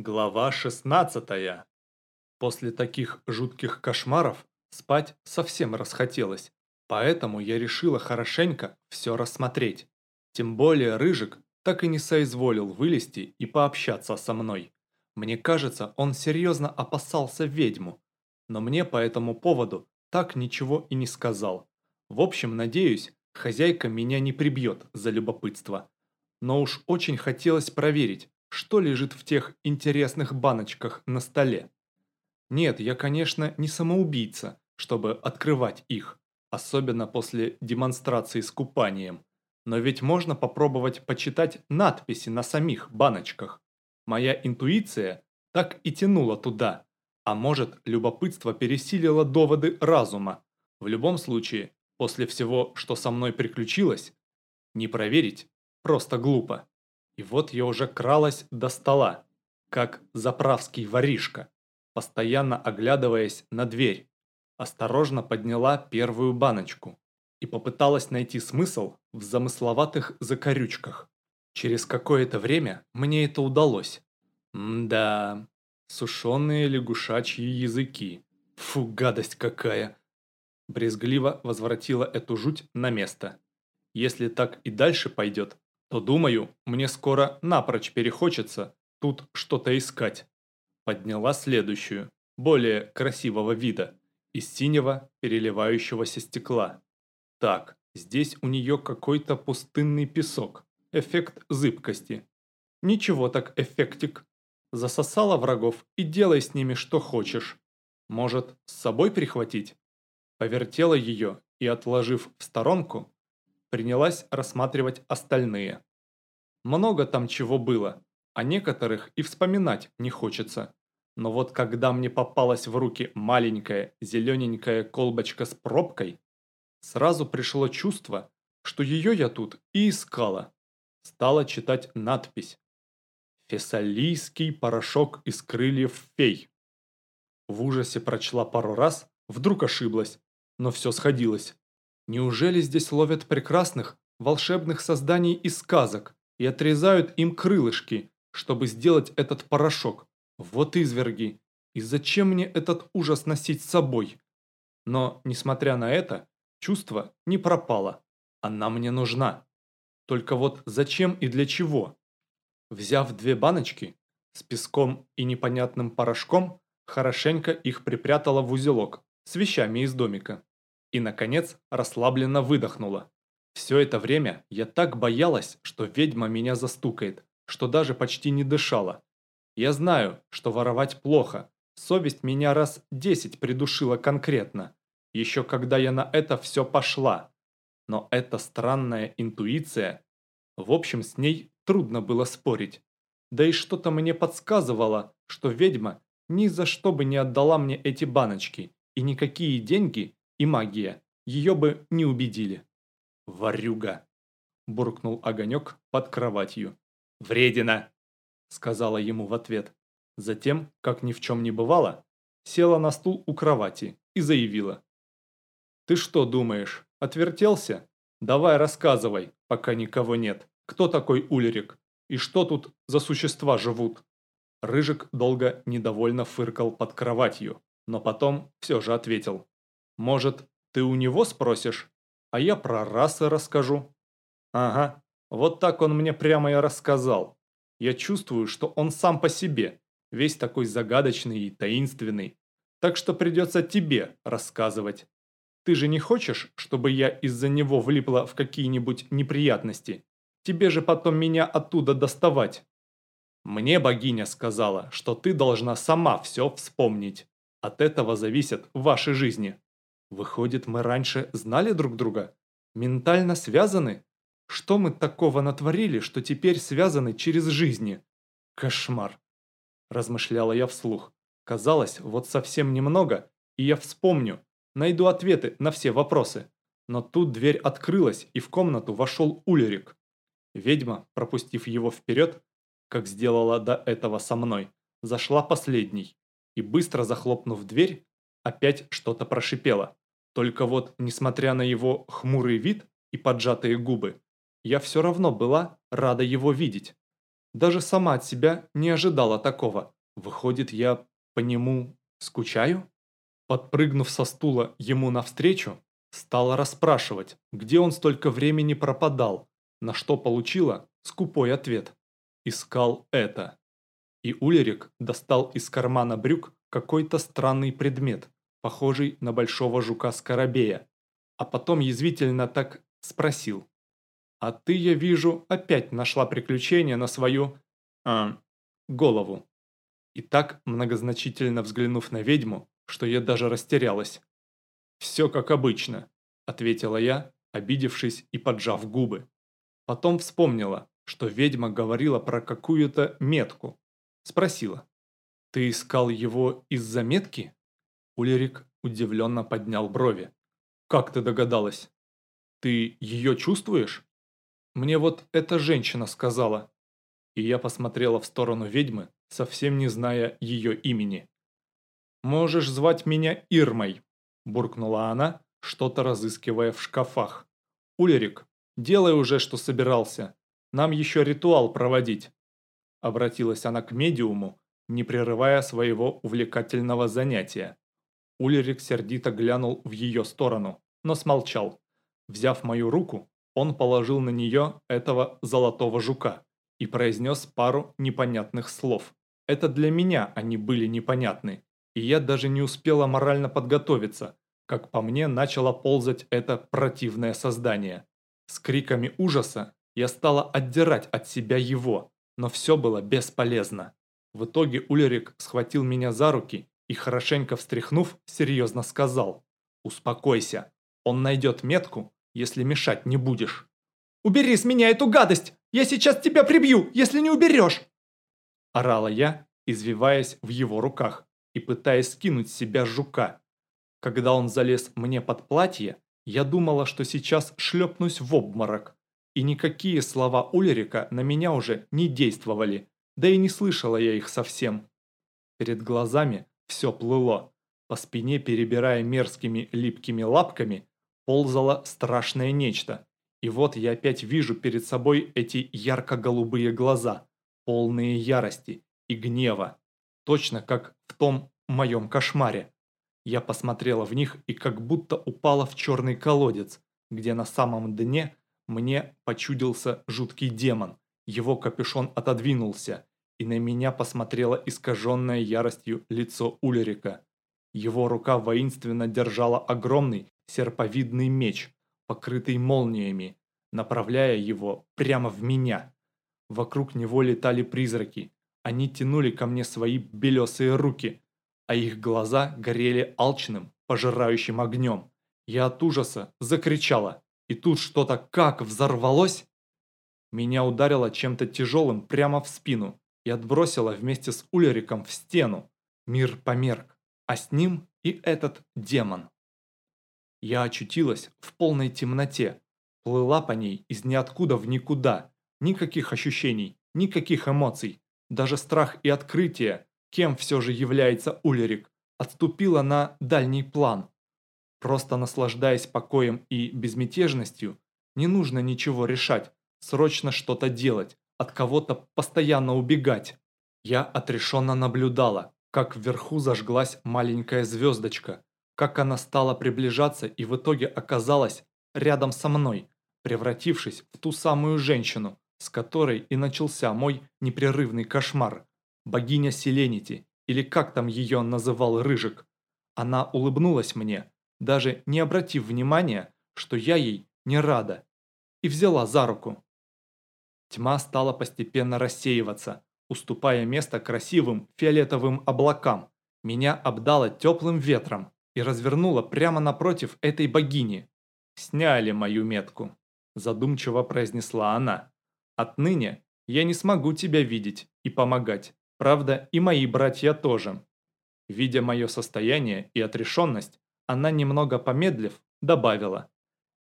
Глава 16. После таких жутких кошмаров спать совсем расхотелось, поэтому я решила хорошенько все рассмотреть. Тем более Рыжик так и не соизволил вылезти и пообщаться со мной. Мне кажется, он серьезно опасался ведьму, но мне по этому поводу так ничего и не сказал. В общем, надеюсь, хозяйка меня не прибьет за любопытство. Но уж очень хотелось проверить, что лежит в тех интересных баночках на столе. Нет, я, конечно, не самоубийца, чтобы открывать их, особенно после демонстрации с купанием. Но ведь можно попробовать почитать надписи на самих баночках. Моя интуиция так и тянула туда, а может, любопытство пересилило доводы разума. В любом случае, после всего, что со мной приключилось, не проверить просто глупо. И вот я уже кралась до стола, как заправский воришка, постоянно оглядываясь на дверь. Осторожно подняла первую баночку и попыталась найти смысл в замысловатых закорючках. Через какое-то время мне это удалось. М-да, сушеные лягушачьи языки. Фу, гадость какая. Брезгливо возвратила эту жуть на место. Если так и дальше пойдет, то, думаю, мне скоро напрочь перехочется тут что-то искать. Подняла следующую, более красивого вида, из синего переливающегося стекла. Так, здесь у нее какой-то пустынный песок, эффект зыбкости. Ничего так эффектик. Засосала врагов и делай с ними что хочешь. Может, с собой прихватить? Повертела ее и, отложив в сторонку, принялась рассматривать остальные. Много там чего было, а некоторых и вспоминать не хочется. Но вот когда мне попалась в руки маленькая зелененькая колбочка с пробкой, сразу пришло чувство, что ее я тут и искала. Стала читать надпись «Фессалийский порошок из крыльев фей». В ужасе прочла пару раз, вдруг ошиблась, но все сходилось. Неужели здесь ловят прекрасных, волшебных созданий из сказок и отрезают им крылышки, чтобы сделать этот порошок? Вот изверги. И зачем мне этот ужас носить с собой? Но, несмотря на это, чувство не пропало. Она мне нужна. Только вот зачем и для чего? Взяв две баночки с песком и непонятным порошком, хорошенько их припрятала в узелок с вещами из домика и, наконец, расслабленно выдохнула. Все это время я так боялась, что ведьма меня застукает, что даже почти не дышала. Я знаю, что воровать плохо, совесть меня раз десять придушила конкретно, еще когда я на это все пошла. Но эта странная интуиция, в общем, с ней трудно было спорить. Да и что-то мне подсказывало, что ведьма ни за что бы не отдала мне эти баночки, и никакие деньги и магия ее бы не убедили. «Варюга!» – буркнул огонек под кроватью. «Вредина!» – сказала ему в ответ. Затем, как ни в чем не бывало, села на стул у кровати и заявила. «Ты что думаешь, отвертелся? Давай рассказывай, пока никого нет. Кто такой Ульрик? И что тут за существа живут?» Рыжик долго недовольно фыркал под кроватью, но потом все же ответил. Может, ты у него спросишь, а я про расы расскажу. Ага, вот так он мне прямо и рассказал. Я чувствую, что он сам по себе, весь такой загадочный и таинственный. Так что придется тебе рассказывать. Ты же не хочешь, чтобы я из-за него влипла в какие-нибудь неприятности? Тебе же потом меня оттуда доставать. Мне богиня сказала, что ты должна сама все вспомнить. От этого зависят ваши жизни. Выходит, мы раньше знали друг друга? Ментально связаны? Что мы такого натворили, что теперь связаны через жизни? Кошмар. Размышляла я вслух. Казалось, вот совсем немного, и я вспомню, найду ответы на все вопросы. Но тут дверь открылась, и в комнату вошел Улерик. Ведьма, пропустив его вперед, как сделала до этого со мной, зашла последней и, быстро захлопнув дверь, опять что-то прошипела. Только вот, несмотря на его хмурый вид и поджатые губы, я все равно была рада его видеть. Даже сама от себя не ожидала такого. Выходит, я по нему скучаю? Подпрыгнув со стула ему навстречу, стала расспрашивать, где он столько времени пропадал, на что получила скупой ответ. Искал это. И Улерик достал из кармана брюк какой-то странный предмет, похожий на большого жука-скоробея, а потом язвительно так спросил. «А ты, я вижу, опять нашла приключение на свою... А, голову». И так, многозначительно взглянув на ведьму, что я даже растерялась. «Все как обычно», — ответила я, обидевшись и поджав губы. Потом вспомнила, что ведьма говорила про какую-то метку. Спросила. «Ты искал его из-за метки?» Улерик удивленно поднял брови. «Как ты догадалась? Ты ее чувствуешь?» «Мне вот эта женщина сказала». И я посмотрела в сторону ведьмы, совсем не зная ее имени. «Можешь звать меня Ирмой», – буркнула она, что-то разыскивая в шкафах. «Улерик, делай уже, что собирался. Нам еще ритуал проводить». Обратилась она к медиуму, не прерывая своего увлекательного занятия. Улерик сердито глянул в ее сторону, но смолчал. Взяв мою руку, он положил на нее этого золотого жука и произнес пару непонятных слов. Это для меня они были непонятны, и я даже не успела морально подготовиться, как по мне начало ползать это противное создание. С криками ужаса я стала отдирать от себя его, но все было бесполезно. В итоге Улерик схватил меня за руки и, хорошенько встряхнув, серьезно сказал «Успокойся, он найдет метку, если мешать не будешь». «Убери с меня эту гадость! Я сейчас тебя прибью, если не уберешь!» Орала я, извиваясь в его руках и пытаясь скинуть с себя жука. Когда он залез мне под платье, я думала, что сейчас шлепнусь в обморок. И никакие слова Ульрика на меня уже не действовали, да и не слышала я их совсем. Перед глазами все плыло. По спине, перебирая мерзкими липкими лапками, ползало страшное нечто. И вот я опять вижу перед собой эти ярко-голубые глаза, полные ярости и гнева, точно как в том моем кошмаре. Я посмотрела в них и как будто упала в черный колодец, где на самом дне мне почудился жуткий демон. Его капюшон отодвинулся, и на меня посмотрело искаженное яростью лицо Ульрика. Его рука воинственно держала огромный серповидный меч, покрытый молниями, направляя его прямо в меня. Вокруг него летали призраки. Они тянули ко мне свои белесые руки, а их глаза горели алчным, пожирающим огнем. Я от ужаса закричала, и тут что-то как взорвалось. Меня ударило чем-то тяжелым прямо в спину и отбросило вместе с Ульриком в стену. Мир померк, а с ним и этот демон. Я очутилась в полной темноте, плыла по ней из ниоткуда в никуда, никаких ощущений, никаких эмоций, даже страх и открытие, кем все же является Ульрик, отступила на дальний план. Просто наслаждаясь покоем и безмятежностью, не нужно ничего решать, срочно что-то делать, от кого-то постоянно убегать. Я отрешенно наблюдала, как вверху зажглась маленькая звездочка, как она стала приближаться и в итоге оказалась рядом со мной, превратившись в ту самую женщину, с которой и начался мой непрерывный кошмар. Богиня Селенити, или как там ее называл Рыжик. Она улыбнулась мне, даже не обратив внимания, что я ей не рада, и взяла за руку. Тьма стала постепенно рассеиваться, уступая место красивым фиолетовым облакам. Меня обдало теплым ветром и развернуло прямо напротив этой богини. «Сняли мою метку», – задумчиво произнесла она. «Отныне я не смогу тебя видеть и помогать. Правда, и мои братья тоже». Видя мое состояние и отрешенность, она, немного помедлив, добавила.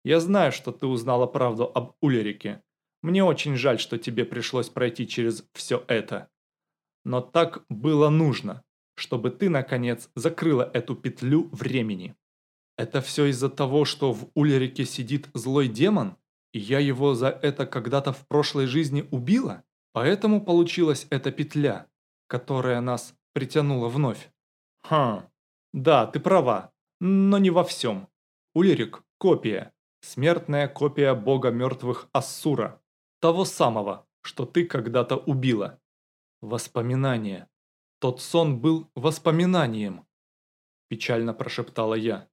«Я знаю, что ты узнала правду об Улерике, мне очень жаль, что тебе пришлось пройти через все это. Но так было нужно, чтобы ты, наконец, закрыла эту петлю времени. Это все из-за того, что в Ульрике сидит злой демон, и я его за это когда-то в прошлой жизни убила? Поэтому получилась эта петля, которая нас притянула вновь. Хм, да, ты права, но не во всем. Ульрик – копия, смертная копия бога мертвых Ассура, того самого, что ты когда-то убила. Воспоминание. Тот сон был воспоминанием, печально прошептала я.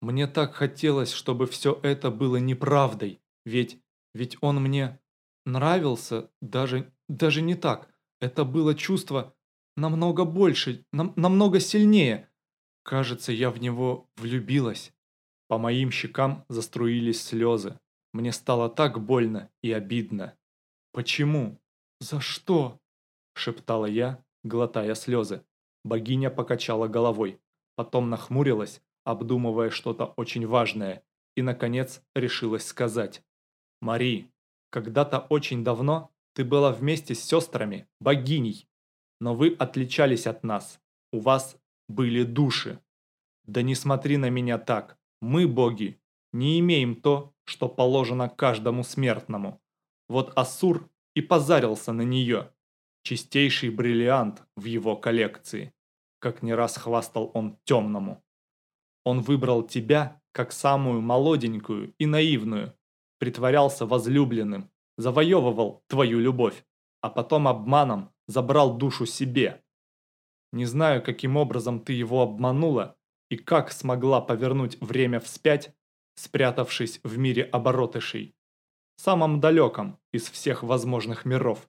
Мне так хотелось, чтобы все это было неправдой, ведь, ведь он мне нравился, даже, даже не так. Это было чувство намного больше, нам, намного сильнее. Кажется, я в него влюбилась. По моим щекам заструились слезы. Мне стало так больно и обидно. «Почему? За что?» – шептала я, глотая слезы. Богиня покачала головой, потом нахмурилась, обдумывая что-то очень важное, и, наконец, решилась сказать. «Мари, когда-то очень давно ты была вместе с сестрами, богиней, но вы отличались от нас, у вас были души. Да не смотри на меня так, мы, боги, не имеем то, что положено каждому смертному. Вот Асур и позарился на нее, чистейший бриллиант в его коллекции, как не раз хвастал он темному. Он выбрал тебя как самую молоденькую и наивную, притворялся возлюбленным, завоевывал твою любовь, а потом обманом забрал душу себе. Не знаю, каким образом ты его обманула и как смогла повернуть время вспять, спрятавшись в мире оборотышей, самом далеком из всех возможных миров.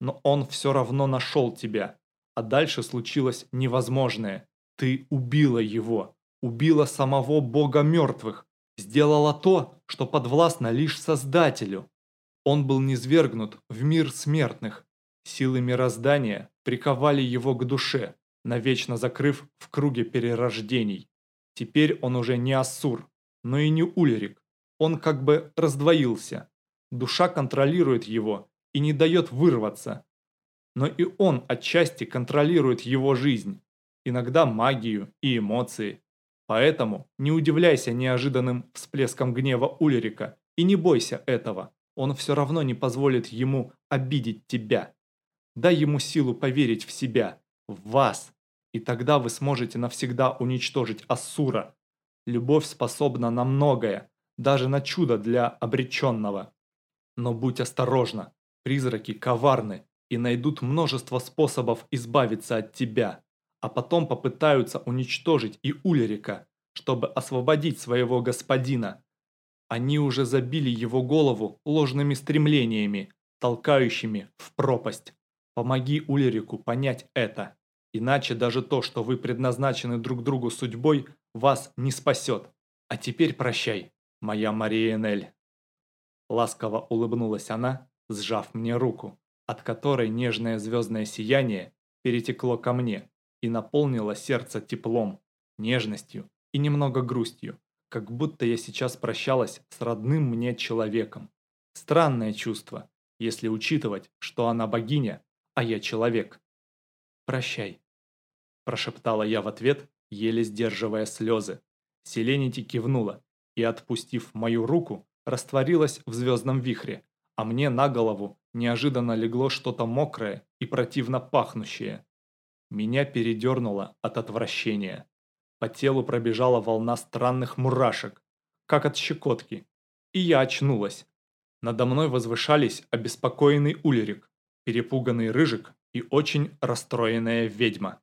Но он все равно нашел тебя, а дальше случилось невозможное. Ты убила его, убила самого бога мертвых, сделала то, что подвластно лишь Создателю. Он был низвергнут в мир смертных. Силы мироздания приковали его к душе, навечно закрыв в круге перерождений. Теперь он уже не Ассур, но и не Ульрик. Он как бы раздвоился. Душа контролирует его и не дает вырваться. Но и он отчасти контролирует его жизнь, иногда магию и эмоции. Поэтому не удивляйся неожиданным всплеском гнева Ульрика и не бойся этого. Он все равно не позволит ему обидеть тебя. Дай ему силу поверить в себя, в вас, и тогда вы сможете навсегда уничтожить Ассура. Любовь способна на многое, даже на чудо для обреченного. Но будь осторожна, призраки коварны и найдут множество способов избавиться от тебя, а потом попытаются уничтожить и Ульрика, чтобы освободить своего господина. Они уже забили его голову ложными стремлениями, толкающими в пропасть. Помоги Ульрику понять это, иначе даже то, что вы предназначены друг другу судьбой, вас не спасет. А теперь прощай, моя Мария Энель. Ласково улыбнулась она, сжав мне руку, от которой нежное звездное сияние перетекло ко мне и наполнило сердце теплом, нежностью и немного грустью, как будто я сейчас прощалась с родным мне человеком. Странное чувство, если учитывать, что она богиня, а я человек. «Прощай», – прошептала я в ответ, еле сдерживая слезы. Селенити кивнула и, отпустив мою руку, растворилась в звездном вихре, а мне на голову неожиданно легло что-то мокрое и противно пахнущее. Меня передернуло от отвращения. По телу пробежала волна странных мурашек, как от щекотки, и я очнулась. Надо мной возвышались обеспокоенный Ульрик, перепуганный Рыжик и очень расстроенная ведьма.